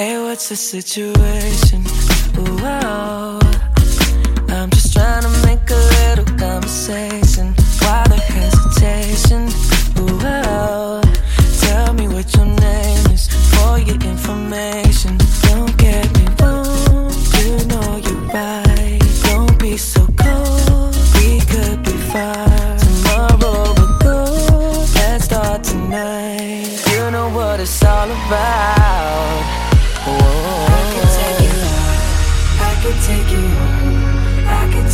Hey, what's the situation? Whoa, I'm just trying to make a little conversation. Why the hesitation? Whoa, tell me what your name is for your information. Don't get me wrong, you know you're right. Don't be so cold, we could be far. Tomorrow we'll go, let's start tonight. You know what it's all about. I can take you home. I can take you home. I could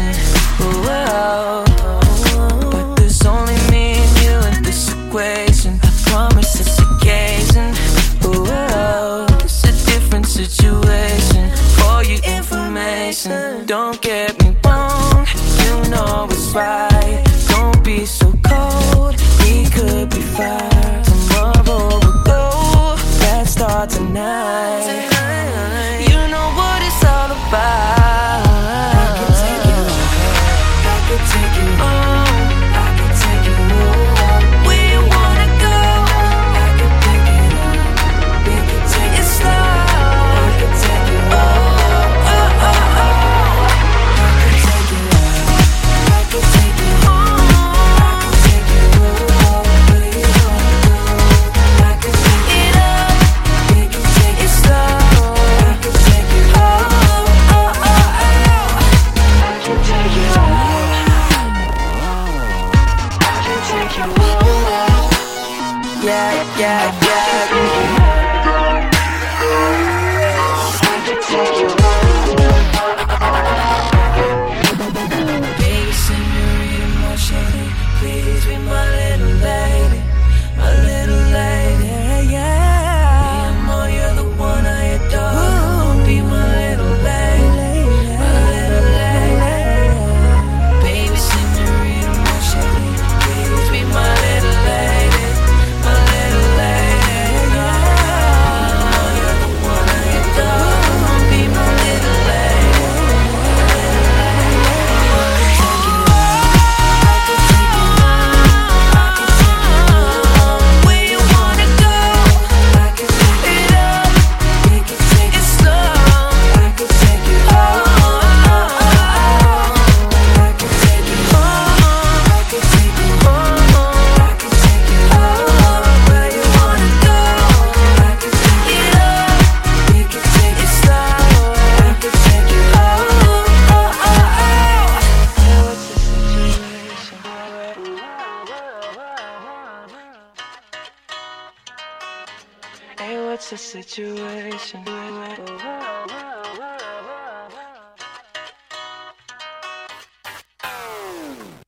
dancing. Whoa. But there's only me and you in this equation. I promise it's a gazing. It's a different situation. For your information, don't get me wrong. You know it's right. Don't be so cold. We could be fine. yeah, yeah, yeah. that's a situation.